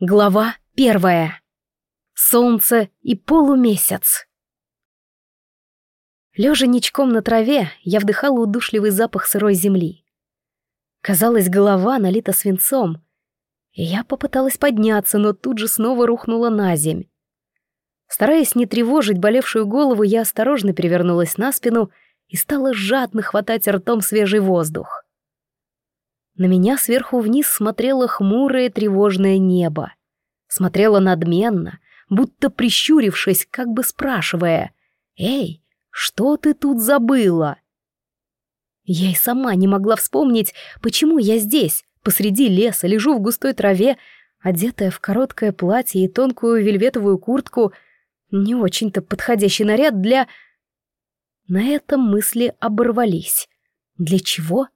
Глава первая. Солнце и полумесяц. Лежа ничком на траве, я вдыхала удушливый запах сырой земли. Казалось, голова налита свинцом, я попыталась подняться, но тут же снова рухнула на земь. Стараясь не тревожить болевшую голову, я осторожно перевернулась на спину и стала жадно хватать ртом свежий воздух. На меня сверху вниз смотрело хмурое тревожное небо. Смотрело надменно, будто прищурившись, как бы спрашивая «Эй, что ты тут забыла?» Я и сама не могла вспомнить, почему я здесь, посреди леса, лежу в густой траве, одетая в короткое платье и тонкую вельветовую куртку, не очень-то подходящий наряд для... На этом мысли оборвались. Для чего?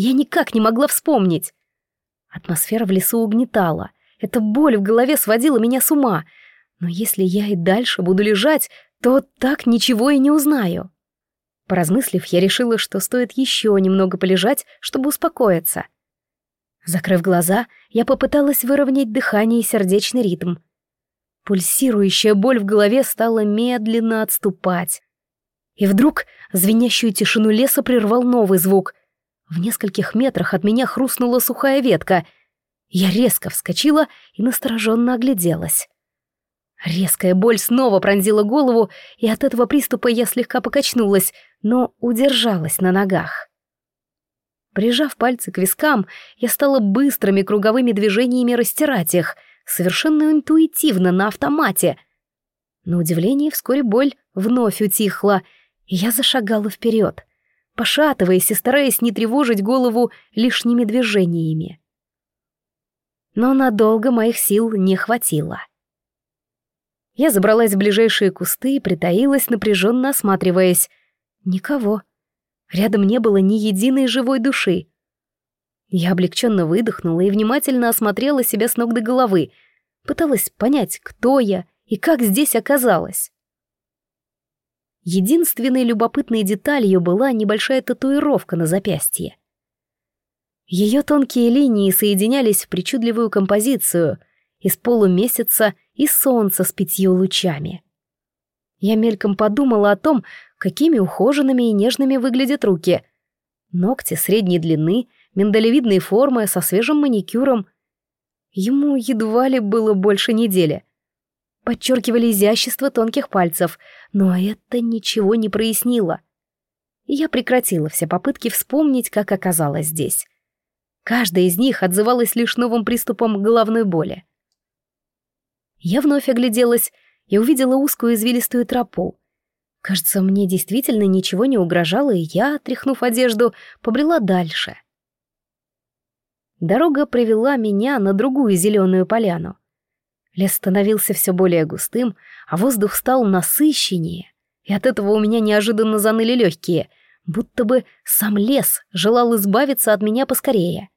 Я никак не могла вспомнить. Атмосфера в лесу угнетала. Эта боль в голове сводила меня с ума. Но если я и дальше буду лежать, то так ничего и не узнаю. Поразмыслив, я решила, что стоит еще немного полежать, чтобы успокоиться. Закрыв глаза, я попыталась выровнять дыхание и сердечный ритм. Пульсирующая боль в голове стала медленно отступать. И вдруг звенящую тишину леса прервал новый звук. В нескольких метрах от меня хрустнула сухая ветка. Я резко вскочила и настороженно огляделась. Резкая боль снова пронзила голову, и от этого приступа я слегка покачнулась, но удержалась на ногах. Прижав пальцы к вискам, я стала быстрыми круговыми движениями растирать их, совершенно интуитивно, на автомате. На удивление, вскоре боль вновь утихла, и я зашагала вперед пошатываясь и стараясь не тревожить голову лишними движениями. Но надолго моих сил не хватило. Я забралась в ближайшие кусты и притаилась, напряженно осматриваясь. Никого. Рядом не было ни единой живой души. Я облегченно выдохнула и внимательно осмотрела себя с ног до головы, пыталась понять, кто я и как здесь оказалась. Единственной любопытной деталью была небольшая татуировка на запястье. Ее тонкие линии соединялись в причудливую композицию из полумесяца и солнца с пятью лучами. Я мельком подумала о том, какими ухоженными и нежными выглядят руки. Ногти средней длины, миндалевидной формы, со свежим маникюром. Ему едва ли было больше недели подчеркивали изящество тонких пальцев, но это ничего не прояснило. я прекратила все попытки вспомнить, как оказалась здесь. Каждая из них отзывалась лишь новым приступом головной боли. Я вновь огляделась и увидела узкую извилистую тропу. Кажется, мне действительно ничего не угрожало, и я, отряхнув одежду, побрела дальше. Дорога привела меня на другую зеленую поляну. Лес становился все более густым, а воздух стал насыщеннее, и от этого у меня неожиданно заныли легкие, будто бы сам лес желал избавиться от меня поскорее.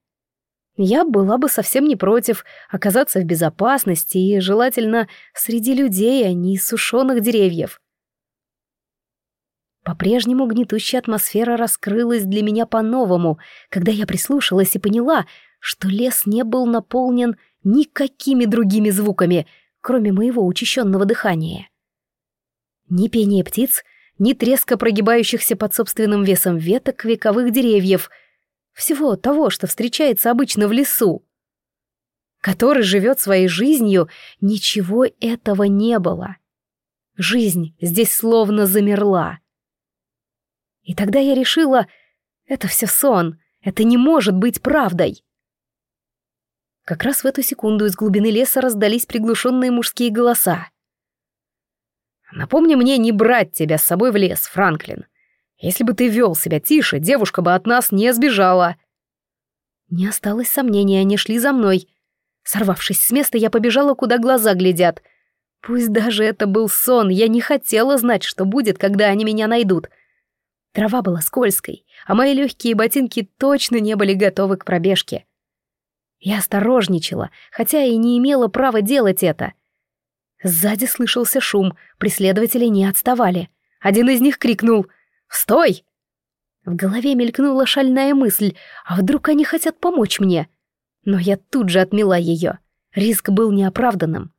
Я была бы совсем не против оказаться в безопасности и, желательно, среди людей, а не сушеных деревьев. По-прежнему гнетущая атмосфера раскрылась для меня по-новому, когда я прислушалась и поняла, что лес не был наполнен никакими другими звуками, кроме моего учащенного дыхания. Ни пения птиц, ни треска прогибающихся под собственным весом веток вековых деревьев, всего того, что встречается обычно в лесу. Который живет своей жизнью, ничего этого не было. Жизнь здесь словно замерла. И тогда я решила, это все сон, это не может быть правдой. Как раз в эту секунду из глубины леса раздались приглушенные мужские голоса. «Напомни мне не брать тебя с собой в лес, Франклин. Если бы ты вел себя тише, девушка бы от нас не сбежала». Не осталось сомнений, они шли за мной. Сорвавшись с места, я побежала, куда глаза глядят. Пусть даже это был сон, я не хотела знать, что будет, когда они меня найдут. Трава была скользкой, а мои легкие ботинки точно не были готовы к пробежке. Я осторожничала, хотя и не имела права делать это. Сзади слышался шум, преследователи не отставали. Один из них крикнул «Стой!». В голове мелькнула шальная мысль, а вдруг они хотят помочь мне? Но я тут же отмела ее. Риск был неоправданным.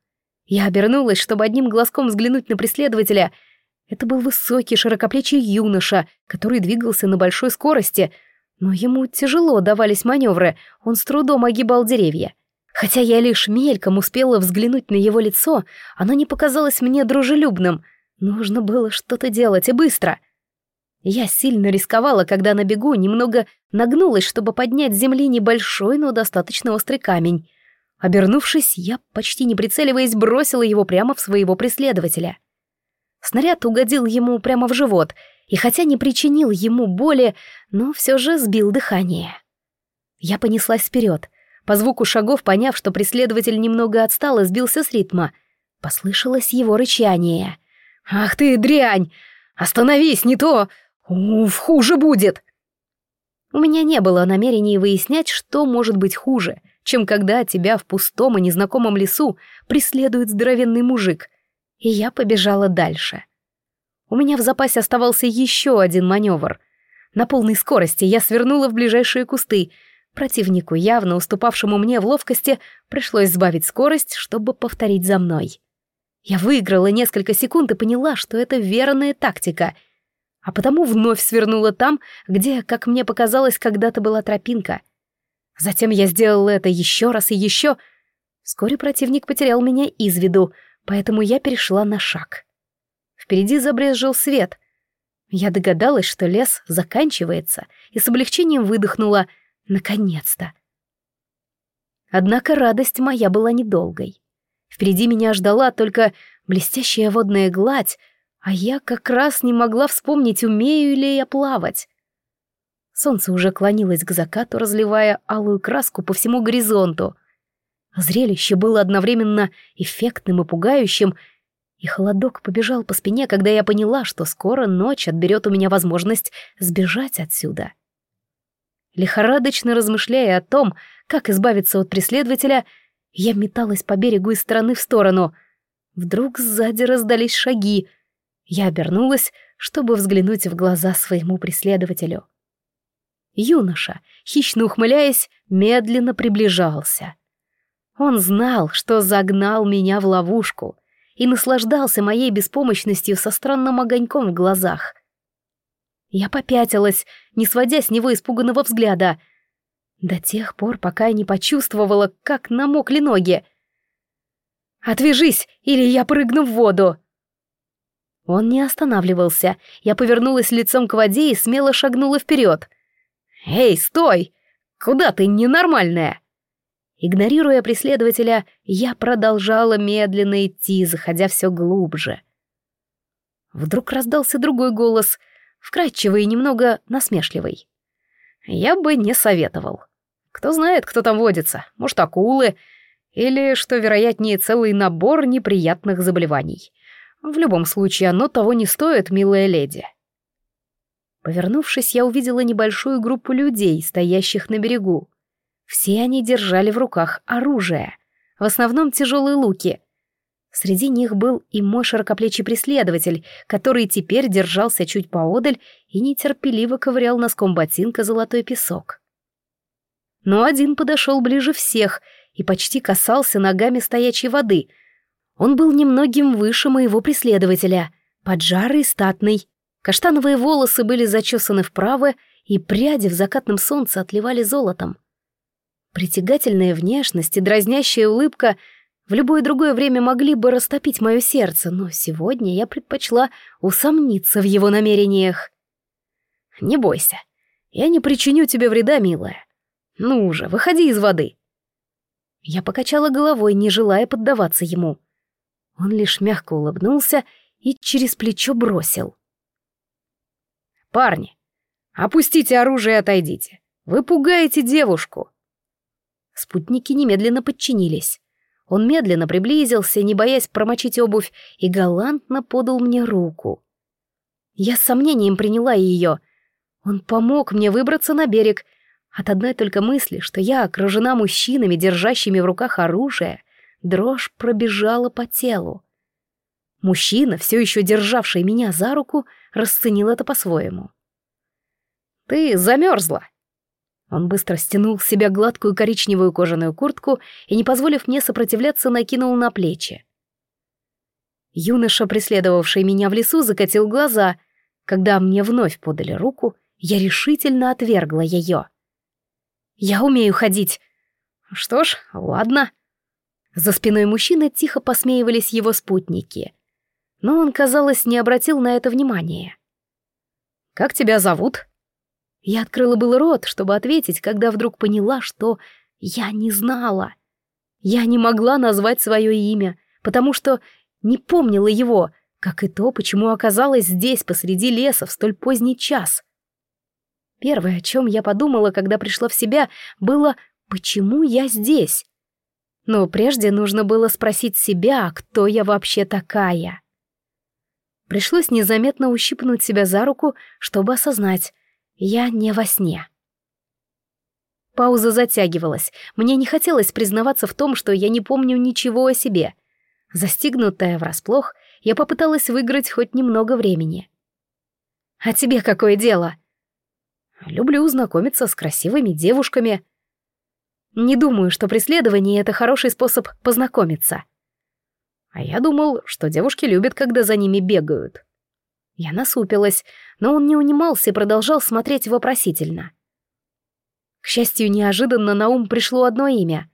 Я обернулась, чтобы одним глазком взглянуть на преследователя. Это был высокий, широкоплечий юноша, который двигался на большой скорости, но ему тяжело давались маневры, он с трудом огибал деревья. Хотя я лишь мельком успела взглянуть на его лицо, оно не показалось мне дружелюбным. Нужно было что-то делать, и быстро. Я сильно рисковала, когда на бегу немного нагнулась, чтобы поднять с земли небольшой, но достаточно острый камень. Обернувшись, я, почти не прицеливаясь, бросила его прямо в своего преследователя. Снаряд угодил ему прямо в живот, и хотя не причинил ему боли, но все же сбил дыхание. Я понеслась вперед, по звуку шагов поняв, что преследователь немного отстал и сбился с ритма. Послышалось его рычание. «Ах ты, дрянь! Остановись, не то! Уф, хуже будет!» У меня не было намерений выяснять, что может быть хуже — чем когда тебя в пустом и незнакомом лесу преследует здоровенный мужик. И я побежала дальше. У меня в запасе оставался еще один маневр. На полной скорости я свернула в ближайшие кусты. Противнику, явно уступавшему мне в ловкости, пришлось сбавить скорость, чтобы повторить за мной. Я выиграла несколько секунд и поняла, что это верная тактика — а потому вновь свернула там, где, как мне показалось, когда-то была тропинка — Затем я сделал это еще раз и еще. Вскоре противник потерял меня из виду, поэтому я перешла на шаг. Впереди забрезжил свет. Я догадалась, что лес заканчивается, и с облегчением выдохнула «наконец-то». Однако радость моя была недолгой. Впереди меня ждала только блестящая водная гладь, а я как раз не могла вспомнить, умею ли я плавать. Солнце уже клонилось к закату, разливая алую краску по всему горизонту. Зрелище было одновременно эффектным и пугающим, и холодок побежал по спине, когда я поняла, что скоро ночь отберет у меня возможность сбежать отсюда. Лихорадочно размышляя о том, как избавиться от преследователя, я металась по берегу из стороны в сторону. Вдруг сзади раздались шаги. Я обернулась, чтобы взглянуть в глаза своему преследователю. Юноша, хищно ухмыляясь, медленно приближался. Он знал, что загнал меня в ловушку и наслаждался моей беспомощностью со странным огоньком в глазах. Я попятилась, не сводя с него испуганного взгляда, до тех пор, пока я не почувствовала, как намокли ноги. «Отвяжись, или я прыгну в воду!» Он не останавливался. Я повернулась лицом к воде и смело шагнула вперед — «Эй, стой! Куда ты, ненормальная?» Игнорируя преследователя, я продолжала медленно идти, заходя все глубже. Вдруг раздался другой голос, вкрадчивый и немного насмешливый. «Я бы не советовал. Кто знает, кто там водится, может, акулы, или, что вероятнее, целый набор неприятных заболеваний. В любом случае, оно того не стоит, милая леди». Повернувшись, я увидела небольшую группу людей, стоящих на берегу. Все они держали в руках оружие, в основном тяжелые луки. Среди них был и мой широкоплечий преследователь, который теперь держался чуть поодаль и нетерпеливо ковырял носком ботинка золотой песок. Но один подошел ближе всех и почти касался ногами стоячей воды. Он был немногим выше моего преследователя, поджарый, статный, Каштановые волосы были зачесаны вправо, и пряди в закатном солнце отливали золотом. Притягательная внешность и дразнящая улыбка в любое другое время могли бы растопить мое сердце, но сегодня я предпочла усомниться в его намерениях. «Не бойся, я не причиню тебе вреда, милая. Ну уже, выходи из воды». Я покачала головой, не желая поддаваться ему. Он лишь мягко улыбнулся и через плечо бросил. «Парни, опустите оружие и отойдите. Вы пугаете девушку». Спутники немедленно подчинились. Он медленно приблизился, не боясь промочить обувь, и галантно подал мне руку. Я с сомнением приняла ее. Он помог мне выбраться на берег. От одной только мысли, что я окружена мужчинами, держащими в руках оружие, дрожь пробежала по телу. Мужчина, все еще державший меня за руку, расценил это по-своему. «Ты замерзла!» Он быстро стянул с себя гладкую коричневую кожаную куртку и, не позволив мне сопротивляться, накинул на плечи. Юноша, преследовавший меня в лесу, закатил глаза. Когда мне вновь подали руку, я решительно отвергла ее. «Я умею ходить». «Что ж, ладно». За спиной мужчины тихо посмеивались его спутники. Но он, казалось, не обратил на это внимания. «Как тебя зовут?» Я открыла был рот, чтобы ответить, когда вдруг поняла, что я не знала. Я не могла назвать свое имя, потому что не помнила его, как и то, почему оказалась здесь посреди леса в столь поздний час. Первое, о чем я подумала, когда пришла в себя, было «почему я здесь?». Но прежде нужно было спросить себя, кто я вообще такая. Пришлось незаметно ущипнуть себя за руку, чтобы осознать, я не во сне. Пауза затягивалась. Мне не хотелось признаваться в том, что я не помню ничего о себе. Застигнутая врасплох, я попыталась выиграть хоть немного времени. «А тебе какое дело?» «Люблю знакомиться с красивыми девушками». «Не думаю, что преследование — это хороший способ познакомиться». «А я думал, что девушки любят, когда за ними бегают». Я насупилась, но он не унимался и продолжал смотреть вопросительно. К счастью, неожиданно на ум пришло одно имя.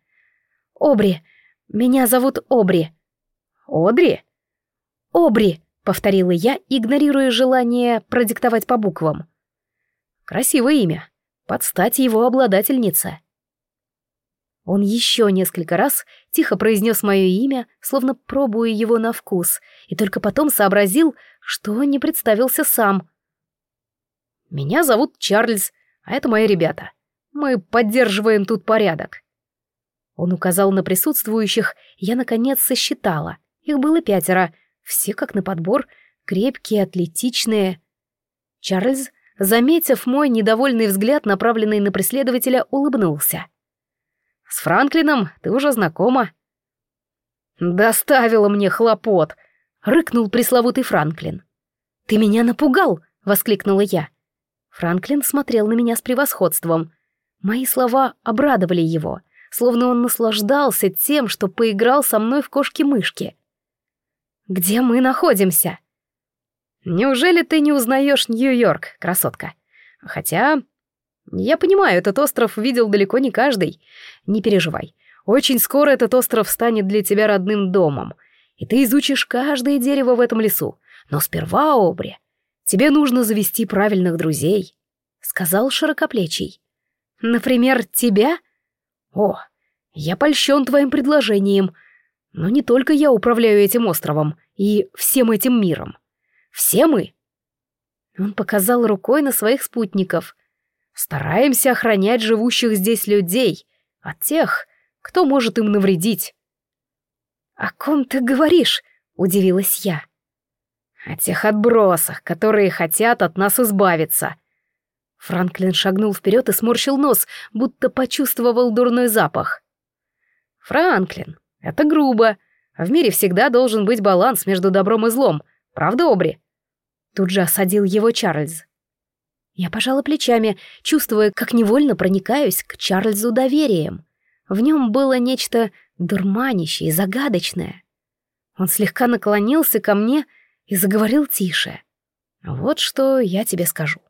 «Обри. Меня зовут Обри». «Одри?» «Обри», — повторила я, игнорируя желание продиктовать по буквам. «Красивое имя. Под стать его обладательнице». Он еще несколько раз тихо произнес мое имя, словно пробуя его на вкус, и только потом сообразил, что не представился сам. «Меня зовут Чарльз, а это мои ребята. Мы поддерживаем тут порядок». Он указал на присутствующих, я, наконец, сосчитала. Их было пятеро, все как на подбор, крепкие, атлетичные. Чарльз, заметив мой недовольный взгляд, направленный на преследователя, улыбнулся. — с Франклином ты уже знакома». «Доставила мне хлопот», — рыкнул пресловутый Франклин. «Ты меня напугал!» — воскликнула я. Франклин смотрел на меня с превосходством. Мои слова обрадовали его, словно он наслаждался тем, что поиграл со мной в кошки-мышки. «Где мы находимся?» «Неужели ты не узнаешь Нью-Йорк, красотка? Хотя я понимаю, этот остров видел далеко не каждый. Не переживай. Очень скоро этот остров станет для тебя родным домом, и ты изучишь каждое дерево в этом лесу. Но сперва, Обри, тебе нужно завести правильных друзей», — сказал широкоплечий. «Например, тебя?» «О, я польщен твоим предложением. Но не только я управляю этим островом и всем этим миром. Все мы». Он показал рукой на своих спутников — Стараемся охранять живущих здесь людей от тех, кто может им навредить. «О ком ты говоришь?» — удивилась я. «О тех отбросах, которые хотят от нас избавиться». Франклин шагнул вперед и сморщил нос, будто почувствовал дурной запах. «Франклин, это грубо. В мире всегда должен быть баланс между добром и злом. Правда, Обри?» Тут же осадил его Чарльз. Я пожала плечами, чувствуя, как невольно проникаюсь к Чарльзу доверием. В нем было нечто дурманящее и загадочное. Он слегка наклонился ко мне и заговорил тише. «Вот что я тебе скажу.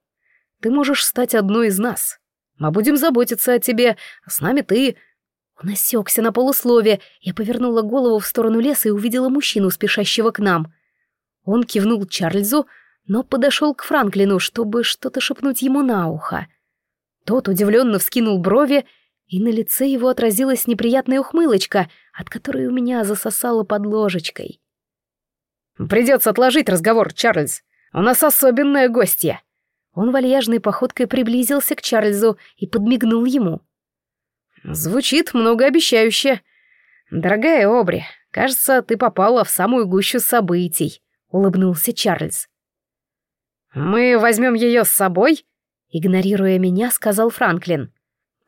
Ты можешь стать одной из нас. Мы будем заботиться о тебе, а с нами ты...» Он осекся на полуслове. Я повернула голову в сторону леса и увидела мужчину, спешащего к нам. Он кивнул Чарльзу, но подошел к Франклину, чтобы что-то шепнуть ему на ухо. Тот удивленно вскинул брови, и на лице его отразилась неприятная ухмылочка, от которой у меня засосало под ложечкой. «Придется отложить разговор, Чарльз. У нас особенное гостье». Он вальяжной походкой приблизился к Чарльзу и подмигнул ему. «Звучит многообещающе. Дорогая Обри, кажется, ты попала в самую гущу событий», — улыбнулся Чарльз. «Мы возьмем ее с собой?» Игнорируя меня, сказал Франклин.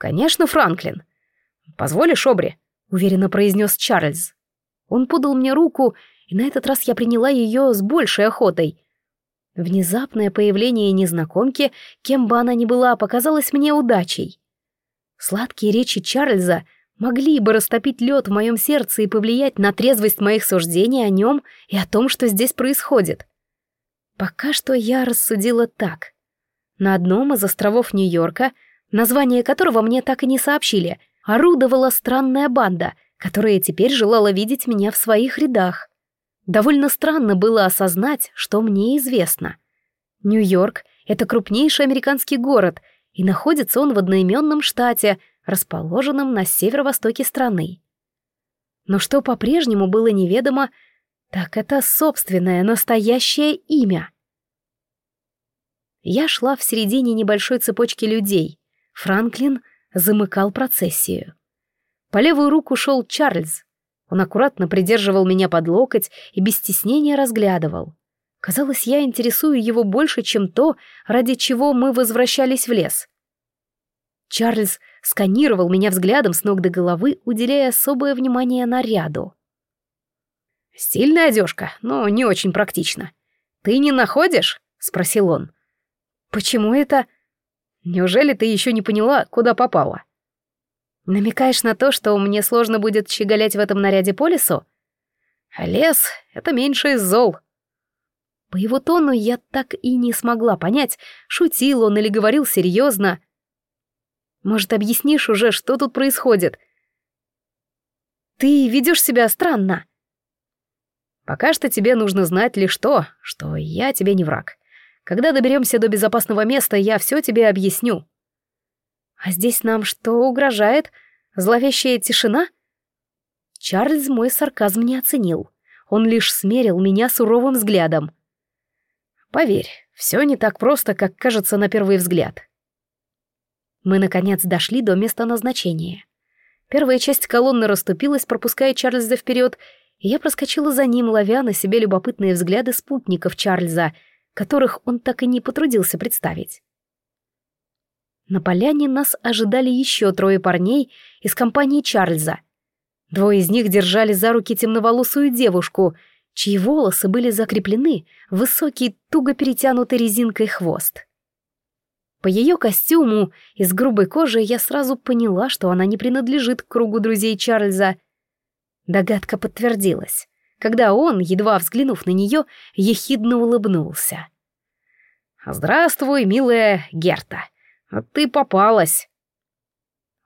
«Конечно, Франклин. Позволишь, Обри?» Уверенно произнес Чарльз. Он подал мне руку, и на этот раз я приняла ее с большей охотой. Внезапное появление незнакомки, кем бы она ни была, показалось мне удачей. Сладкие речи Чарльза могли бы растопить лед в моем сердце и повлиять на трезвость моих суждений о нем и о том, что здесь происходит. Пока что я рассудила так. На одном из островов Нью-Йорка, название которого мне так и не сообщили, орудовала странная банда, которая теперь желала видеть меня в своих рядах. Довольно странно было осознать, что мне известно. Нью-Йорк — это крупнейший американский город, и находится он в одноименном штате, расположенном на северо-востоке страны. Но что по-прежнему было неведомо, так это собственное настоящее имя. Я шла в середине небольшой цепочки людей. Франклин замыкал процессию. По левую руку шел Чарльз. Он аккуратно придерживал меня под локоть и без стеснения разглядывал. Казалось, я интересую его больше, чем то, ради чего мы возвращались в лес. Чарльз сканировал меня взглядом с ног до головы, уделяя особое внимание наряду. «Стильная одежка, но не очень практично. Ты не находишь?» — спросил он. «Почему это...» «Неужели ты еще не поняла, куда попала?» «Намекаешь на то, что мне сложно будет щеголять в этом наряде по лесу?» «Лес — это меньше из зол». По его тону я так и не смогла понять, шутил он или говорил серьезно. «Может, объяснишь уже, что тут происходит?» «Ты ведешь себя странно», Пока что тебе нужно знать лишь то, что я тебе не враг. Когда доберемся до безопасного места, я все тебе объясню. А здесь нам что угрожает? Зловещая тишина? Чарльз мой сарказм не оценил. Он лишь смерил меня суровым взглядом. Поверь, все не так просто, как кажется на первый взгляд. Мы, наконец, дошли до места назначения. Первая часть колонны расступилась, пропуская Чарльза вперед, и я проскочила за ним, ловя на себе любопытные взгляды спутников Чарльза, которых он так и не потрудился представить. На поляне нас ожидали еще трое парней из компании Чарльза. Двое из них держали за руки темноволосую девушку, чьи волосы были закреплены в высокий, туго перетянутый резинкой хвост. По ее костюму из грубой кожи я сразу поняла, что она не принадлежит к кругу друзей Чарльза — Догадка подтвердилась, когда он, едва взглянув на нее, ехидно улыбнулся. «Здравствуй, милая Герта. Ты попалась».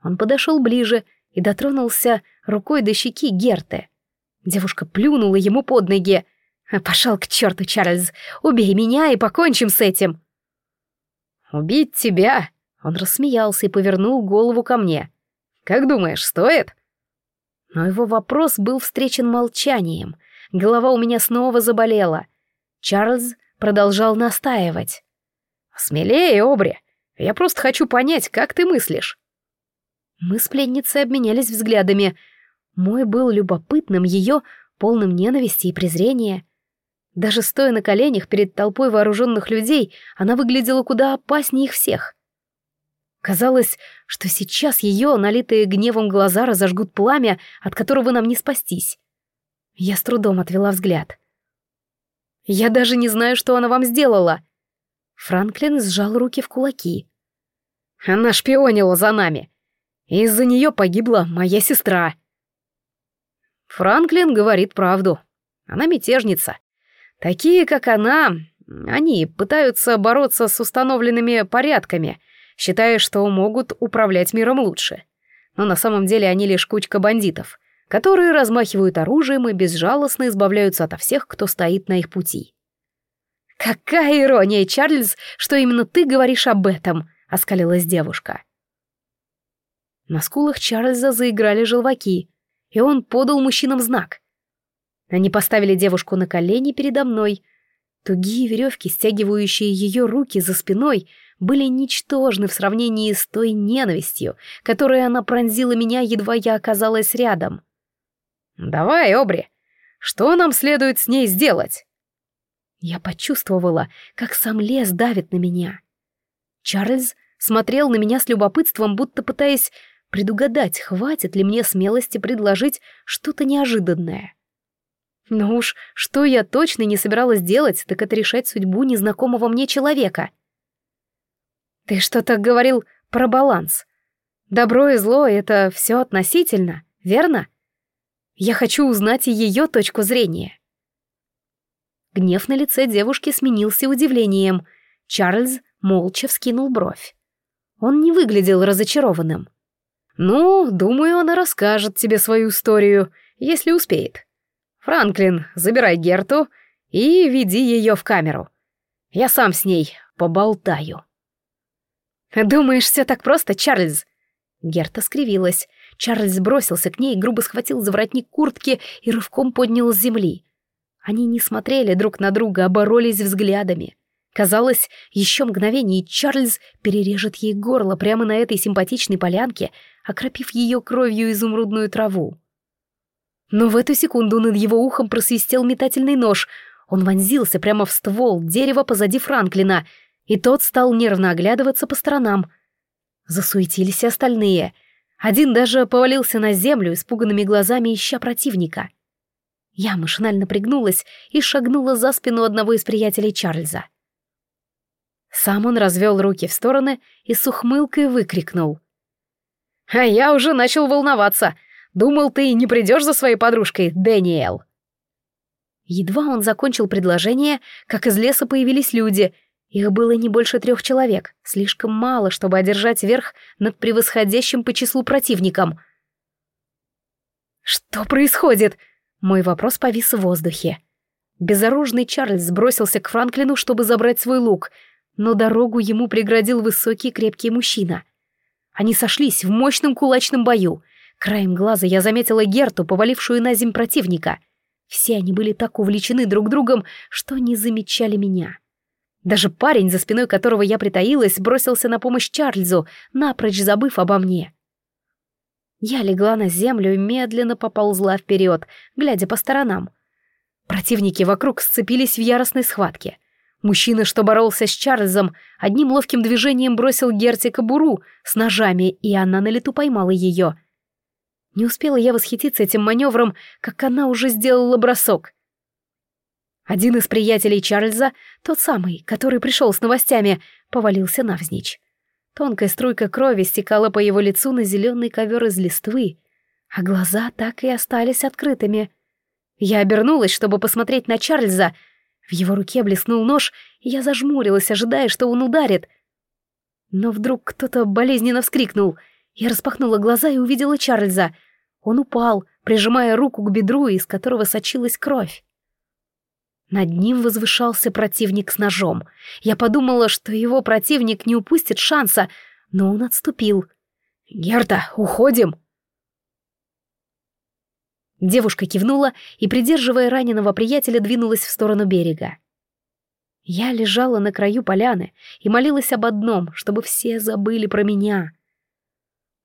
Он подошел ближе и дотронулся рукой до щеки Герты. Девушка плюнула ему под ноги. «Пошел к черту, Чарльз! Убей меня и покончим с этим!» «Убить тебя?» Он рассмеялся и повернул голову ко мне. «Как думаешь, стоит?» Но его вопрос был встречен молчанием. Голова у меня снова заболела. Чарльз продолжал настаивать. «Смелее, Обри. Я просто хочу понять, как ты мыслишь». Мы с пленницей обменялись взглядами. Мой был любопытным, ее полным ненависти и презрения. Даже стоя на коленях перед толпой вооруженных людей, она выглядела куда опаснее их всех. Казалось, что сейчас ее, налитые гневом глаза, разожгут пламя, от которого нам не спастись. Я с трудом отвела взгляд. «Я даже не знаю, что она вам сделала!» Франклин сжал руки в кулаки. «Она шпионила за нами. Из-за нее погибла моя сестра». Франклин говорит правду. Она мятежница. Такие, как она, они пытаются бороться с установленными порядками — считая, что могут управлять миром лучше. Но на самом деле они лишь кучка бандитов, которые размахивают оружием и безжалостно избавляются ото всех, кто стоит на их пути. «Какая ирония, Чарльз, что именно ты говоришь об этом!» — оскалилась девушка. На скулах Чарльза заиграли желваки, и он подал мужчинам знак. Они поставили девушку на колени передо мной. Тугие веревки, стягивающие ее руки за спиной, были ничтожны в сравнении с той ненавистью, которой она пронзила меня, едва я оказалась рядом. «Давай, Обри, что нам следует с ней сделать?» Я почувствовала, как сам лес давит на меня. Чарльз смотрел на меня с любопытством, будто пытаясь предугадать, хватит ли мне смелости предложить что-то неожиданное. Но уж что я точно не собиралась делать, так это решать судьбу незнакомого мне человека — «Ты что-то говорил про баланс. Добро и зло — это все относительно, верно? Я хочу узнать и ее точку зрения. Гнев на лице девушки сменился удивлением. Чарльз молча вскинул бровь. Он не выглядел разочарованным. «Ну, думаю, она расскажет тебе свою историю, если успеет. Франклин, забирай Герту и веди ее в камеру. Я сам с ней поболтаю». «Думаешь, все так просто, Чарльз?» Герта скривилась. Чарльз бросился к ней, грубо схватил за воротник куртки и рывком поднял с земли. Они не смотрели друг на друга, а боролись взглядами. Казалось, еще мгновение, Чарльз перережет ей горло прямо на этой симпатичной полянке, окропив ее кровью изумрудную траву. Но в эту секунду над его ухом просвистел метательный нож. Он вонзился прямо в ствол дерева позади Франклина, и тот стал нервно оглядываться по сторонам. Засуетились и остальные. Один даже повалился на землю, испуганными глазами ища противника. Я машинально пригнулась и шагнула за спину одного из приятелей Чарльза. Сам он развел руки в стороны и с ухмылкой выкрикнул. «А я уже начал волноваться. Думал, ты не придешь за своей подружкой, Дэниел». Едва он закончил предложение, как из леса появились люди. Их было не больше трех человек, слишком мало, чтобы одержать верх над превосходящим по числу противником. «Что происходит?» Мой вопрос повис в воздухе. Безоружный Чарльз сбросился к Франклину, чтобы забрать свой лук — но дорогу ему преградил высокий крепкий мужчина. Они сошлись в мощном кулачном бою. Краем глаза я заметила Герту, повалившую на земь противника. Все они были так увлечены друг другом, что не замечали меня. Даже парень, за спиной которого я притаилась, бросился на помощь Чарльзу, напрочь забыв обо мне. Я легла на землю и медленно поползла вперед, глядя по сторонам. Противники вокруг сцепились в яростной схватке. Мужчина, что боролся с Чарльзом, одним ловким движением бросил Герти кобуру с ножами, и она на лету поймала ее. Не успела я восхититься этим маневром, как она уже сделала бросок. Один из приятелей Чарльза, тот самый, который пришел с новостями, повалился навзничь. Тонкая струйка крови стекала по его лицу на зеленый ковер из листвы, а глаза так и остались открытыми. Я обернулась, чтобы посмотреть на Чарльза — в его руке блеснул нож, и я зажмурилась, ожидая, что он ударит. Но вдруг кто-то болезненно вскрикнул. Я распахнула глаза и увидела Чарльза. Он упал, прижимая руку к бедру, из которого сочилась кровь. Над ним возвышался противник с ножом. Я подумала, что его противник не упустит шанса, но он отступил. «Герта, уходим!» Девушка кивнула и, придерживая раненого приятеля, двинулась в сторону берега. Я лежала на краю поляны и молилась об одном, чтобы все забыли про меня.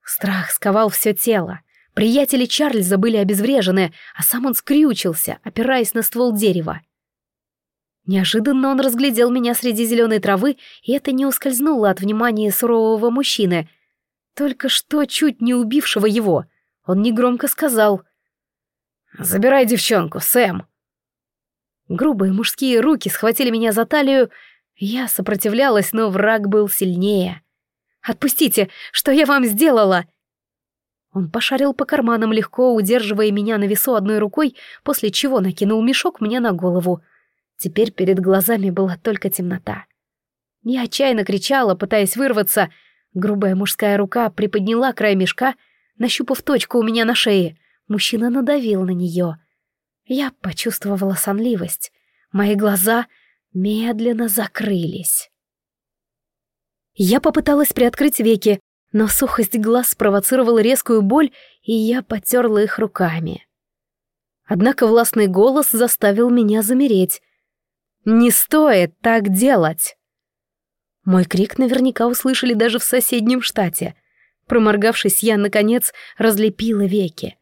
Страх сковал все тело. Приятели Чарльза были обезврежены, а сам он скрючился, опираясь на ствол дерева. Неожиданно он разглядел меня среди зеленой травы, и это не ускользнуло от внимания сурового мужчины, только что чуть не убившего его. Он негромко сказал «Забирай девчонку, Сэм!» Грубые мужские руки схватили меня за талию. Я сопротивлялась, но враг был сильнее. «Отпустите! Что я вам сделала?» Он пошарил по карманам, легко удерживая меня на весу одной рукой, после чего накинул мешок мне на голову. Теперь перед глазами была только темнота. Я отчаянно кричала, пытаясь вырваться. Грубая мужская рука приподняла край мешка, нащупав точку у меня на шее — Мужчина надавил на нее. Я почувствовала сонливость. Мои глаза медленно закрылись. Я попыталась приоткрыть веки, но сухость глаз спровоцировала резкую боль, и я потерла их руками. Однако властный голос заставил меня замереть. «Не стоит так делать!» Мой крик наверняка услышали даже в соседнем штате. Проморгавшись, я, наконец, разлепила веки.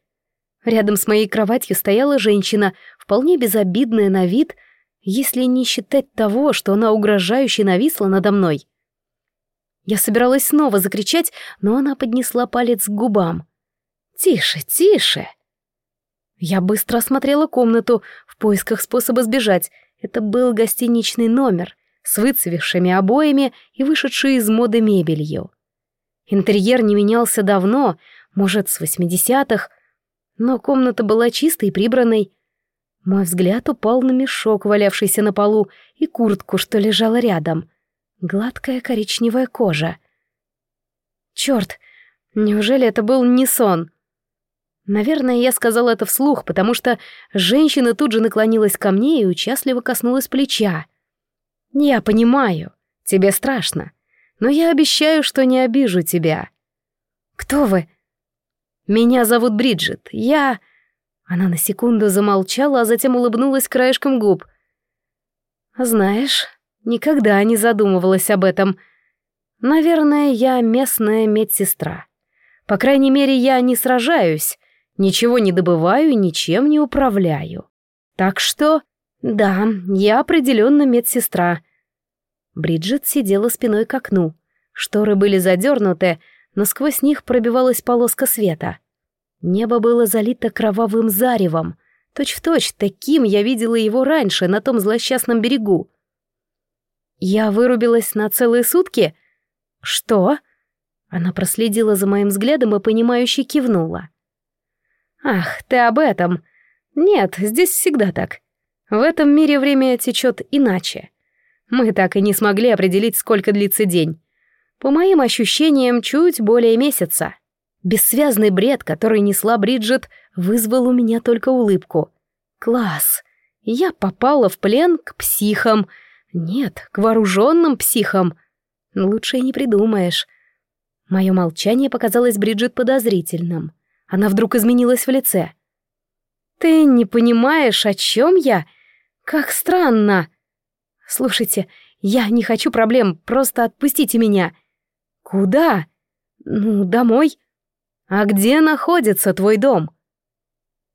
Рядом с моей кроватью стояла женщина, вполне безобидная на вид, если не считать того, что она угрожающе нависла надо мной. Я собиралась снова закричать, но она поднесла палец к губам. «Тише, тише!» Я быстро осмотрела комнату в поисках способа сбежать. Это был гостиничный номер с выцвевшими обоями и вышедшей из моды мебелью. Интерьер не менялся давно, может, с восьмидесятых, но комната была чистой и прибранной. Мой взгляд упал на мешок, валявшийся на полу, и куртку, что лежала рядом. Гладкая коричневая кожа. Черт, неужели это был не сон? Наверное, я сказала это вслух, потому что женщина тут же наклонилась ко мне и участливо коснулась плеча. «Я понимаю, тебе страшно, но я обещаю, что не обижу тебя». «Кто вы?» «Меня зовут Бриджит. Я...» Она на секунду замолчала, а затем улыбнулась краешком губ. «Знаешь, никогда не задумывалась об этом. Наверное, я местная медсестра. По крайней мере, я не сражаюсь, ничего не добываю и ничем не управляю. Так что, да, я определенно медсестра». Бриджит сидела спиной к окну. Шторы были задернуты, но сквозь них пробивалась полоска света. Небо было залито кровавым заревом. Точь-в-точь, таким я видела его раньше, на том злосчастном берегу. Я вырубилась на целые сутки? Что? Она проследила за моим взглядом и понимающе кивнула. Ах, ты об этом. Нет, здесь всегда так. В этом мире время течет иначе. Мы так и не смогли определить, сколько длится день. По моим ощущениям, чуть более месяца. Бессвязный бред, который несла Бриджит, вызвал у меня только улыбку. Класс! Я попала в плен к психам. Нет, к вооруженным психам. Лучше и не придумаешь. Мое молчание показалось Бриджит подозрительным. Она вдруг изменилась в лице. «Ты не понимаешь, о чем я? Как странно!» «Слушайте, я не хочу проблем, просто отпустите меня!» «Куда?» «Ну, домой». «А где находится твой дом?»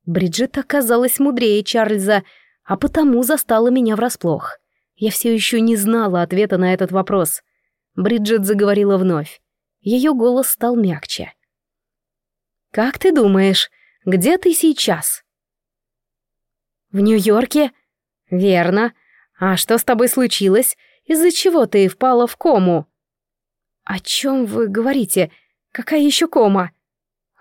Бриджит оказалась мудрее Чарльза, а потому застала меня врасплох. Я все еще не знала ответа на этот вопрос. Бриджит заговорила вновь. Ее голос стал мягче. «Как ты думаешь, где ты сейчас?» «В Нью-Йорке?» «Верно. А что с тобой случилось? Из-за чего ты впала в кому?» «О чем вы говорите? Какая еще кома?»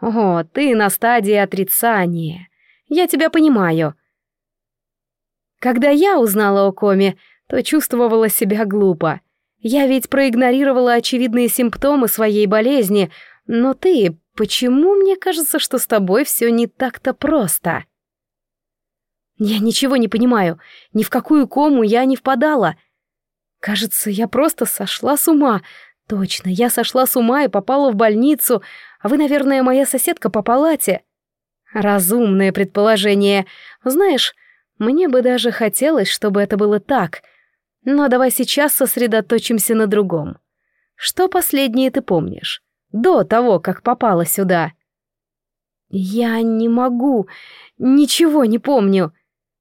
«О, ты на стадии отрицания. Я тебя понимаю». Когда я узнала о коме, то чувствовала себя глупо. Я ведь проигнорировала очевидные симптомы своей болезни, но ты, почему мне кажется, что с тобой все не так-то просто? Я ничего не понимаю, ни в какую кому я не впадала. Кажется, я просто сошла с ума, Точно, я сошла с ума и попала в больницу, а вы, наверное, моя соседка по палате. Разумное предположение. Знаешь, мне бы даже хотелось, чтобы это было так. Но давай сейчас сосредоточимся на другом. Что последнее ты помнишь? До того, как попала сюда. Я не могу, ничего не помню.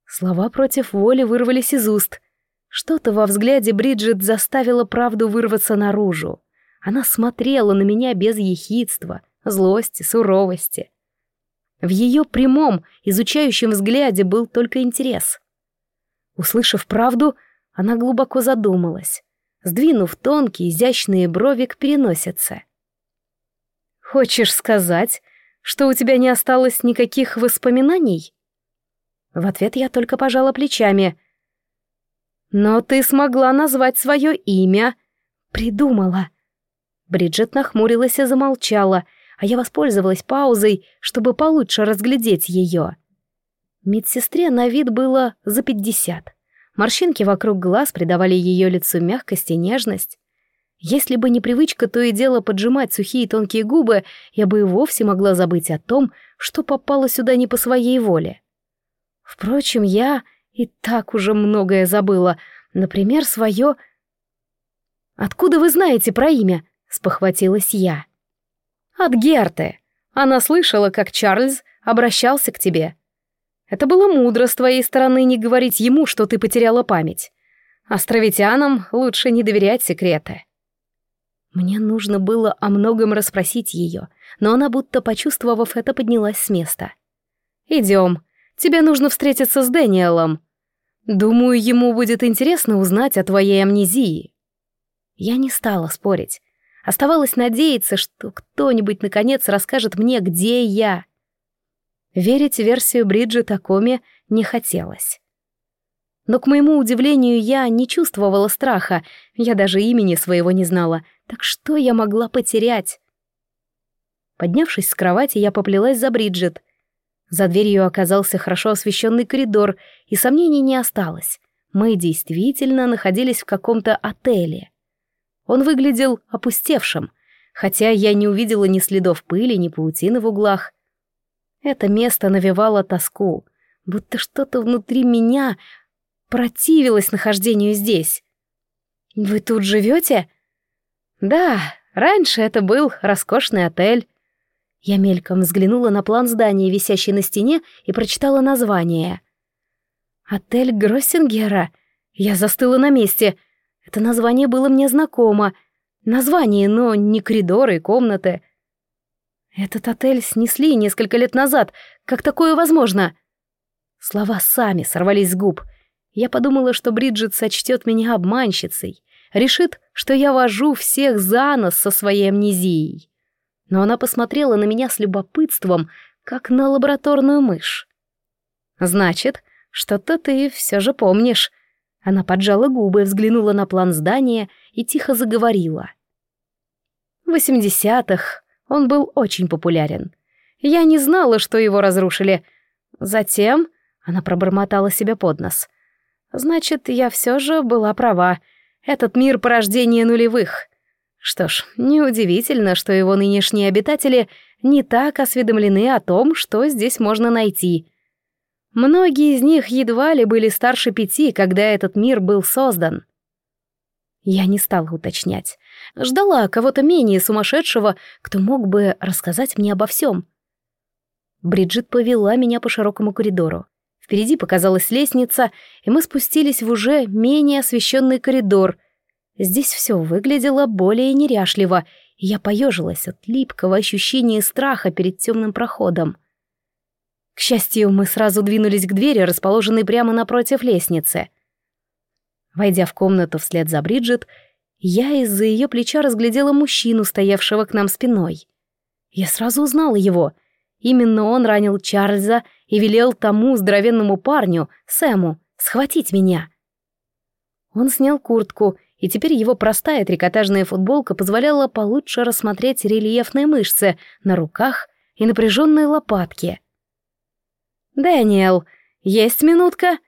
Слова против воли вырвались из уст. Что-то во взгляде Бриджит заставило правду вырваться наружу. Она смотрела на меня без ехидства, злости, суровости. В ее прямом, изучающем взгляде был только интерес. Услышав правду, она глубоко задумалась, сдвинув тонкие изящные брови к переносице. «Хочешь сказать, что у тебя не осталось никаких воспоминаний?» В ответ я только пожала плечами — «Но ты смогла назвать свое имя». «Придумала». Бриджит нахмурилась и замолчала, а я воспользовалась паузой, чтобы получше разглядеть ее. Медсестре на вид было за пятьдесят. Морщинки вокруг глаз придавали ее лицу мягкость и нежность. Если бы не привычка то и дело поджимать сухие тонкие губы, я бы и вовсе могла забыть о том, что попала сюда не по своей воле. Впрочем, я и так уже многое забыла. Например, свое... «Откуда вы знаете про имя?» — спохватилась я. «От Герты. Она слышала, как Чарльз обращался к тебе. Это было мудро с твоей стороны не говорить ему, что ты потеряла память. Островитянам лучше не доверять секреты». Мне нужно было о многом расспросить ее, но она, будто почувствовав это, поднялась с места. «Идем», Тебе нужно встретиться с Дэниелом. Думаю, ему будет интересно узнать о твоей амнезии». Я не стала спорить. Оставалось надеяться, что кто-нибудь наконец расскажет мне, где я. Верить в версию Бриджит о коме не хотелось. Но, к моему удивлению, я не чувствовала страха, я даже имени своего не знала, так что я могла потерять? Поднявшись с кровати, я поплелась за Бриджит. За дверью оказался хорошо освещенный коридор, и сомнений не осталось. Мы действительно находились в каком-то отеле. Он выглядел опустевшим, хотя я не увидела ни следов пыли, ни паутины в углах. Это место навевало тоску, будто что-то внутри меня противилось нахождению здесь. «Вы тут живете?» «Да, раньше это был роскошный отель». Я мельком взглянула на план здания, висящий на стене, и прочитала название. «Отель Гроссингера». Я застыла на месте. Это название было мне знакомо. Название, но не коридоры и комнаты. Этот отель снесли несколько лет назад. Как такое возможно? Слова сами сорвались с губ. Я подумала, что Бриджит сочтет меня обманщицей, решит, что я вожу всех за нос со своей амнезией. Но она посмотрела на меня с любопытством, как на лабораторную мышь. «Значит, что-то ты все же помнишь». Она поджала губы, взглянула на план здания и тихо заговорила. В восьмидесятых он был очень популярен. Я не знала, что его разрушили. Затем она пробормотала себе под нос — Значит, я все же была права. Этот мир порождения нулевых. Что ж, неудивительно, что его нынешние обитатели не так осведомлены о том, что здесь можно найти. Многие из них едва ли были старше пяти, когда этот мир был создан. Я не стала уточнять. Ждала кого-то менее сумасшедшего, кто мог бы рассказать мне обо всем. Бриджит повела меня по широкому коридору. Впереди показалась лестница, и мы спустились в уже менее освещенный коридор. Здесь все выглядело более неряшливо, и я поежилась от липкого ощущения страха перед темным проходом. К счастью, мы сразу двинулись к двери, расположенной прямо напротив лестницы. Войдя в комнату вслед за Бриджит, я из-за ее плеча разглядела мужчину, стоявшего к нам спиной. Я сразу узнала его. Именно он ранил Чарльза и велел тому здоровенному парню, Сэму, схватить меня. Он снял куртку, и теперь его простая трикотажная футболка позволяла получше рассмотреть рельефные мышцы на руках и напряженные лопатки. «Дэниел, есть минутка?»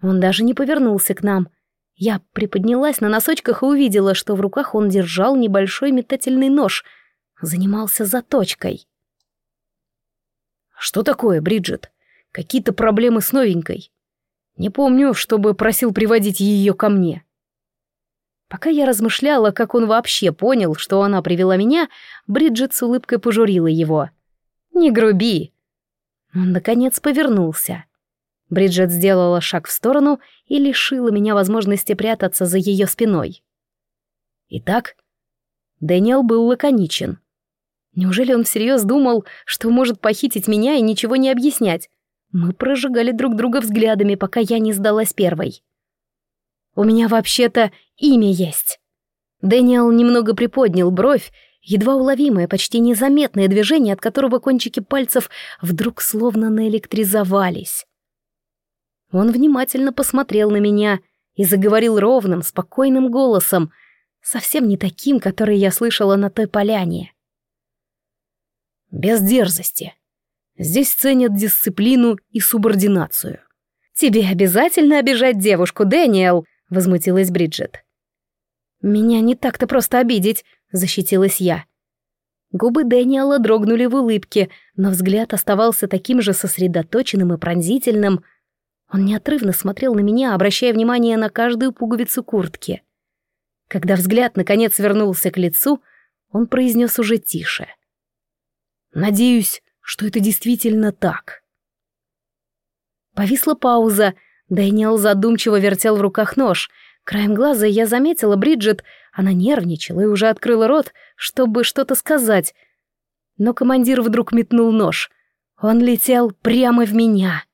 Он даже не повернулся к нам. Я приподнялась на носочках и увидела, что в руках он держал небольшой метательный нож, занимался заточкой. «Что такое, Бриджит? Какие-то проблемы с новенькой?» «Не помню, чтобы просил приводить ее ко мне». Пока я размышляла, как он вообще понял, что она привела меня, Бриджит с улыбкой пожурила его. «Не груби!» Он, наконец, повернулся. Бриджит сделала шаг в сторону и лишила меня возможности прятаться за ее спиной. Итак, Дэниел был лаконичен. Неужели он всерьез думал, что может похитить меня и ничего не объяснять? Мы прожигали друг друга взглядами, пока я не сдалась первой. У меня вообще-то имя есть. Дэниел немного приподнял бровь, едва уловимое, почти незаметное движение, от которого кончики пальцев вдруг словно наэлектризовались. Он внимательно посмотрел на меня и заговорил ровным, спокойным голосом, совсем не таким, который я слышала на той поляне. Без дерзости. Здесь ценят дисциплину и субординацию. «Тебе обязательно обижать девушку, Дэниел!» — возмутилась Бриджит. «Меня не так-то просто обидеть», — защитилась я. Губы Дэниела дрогнули в улыбке, но взгляд оставался таким же сосредоточенным и пронзительным. Он неотрывно смотрел на меня, обращая внимание на каждую пуговицу куртки. Когда взгляд наконец вернулся к лицу, он произнес уже тише — Надеюсь, что это действительно так. Повисла пауза. Дэниел задумчиво вертел в руках нож. Краем глаза я заметила Бриджит. Она нервничала и уже открыла рот, чтобы что-то сказать. Но командир вдруг метнул нож. Он летел прямо в меня.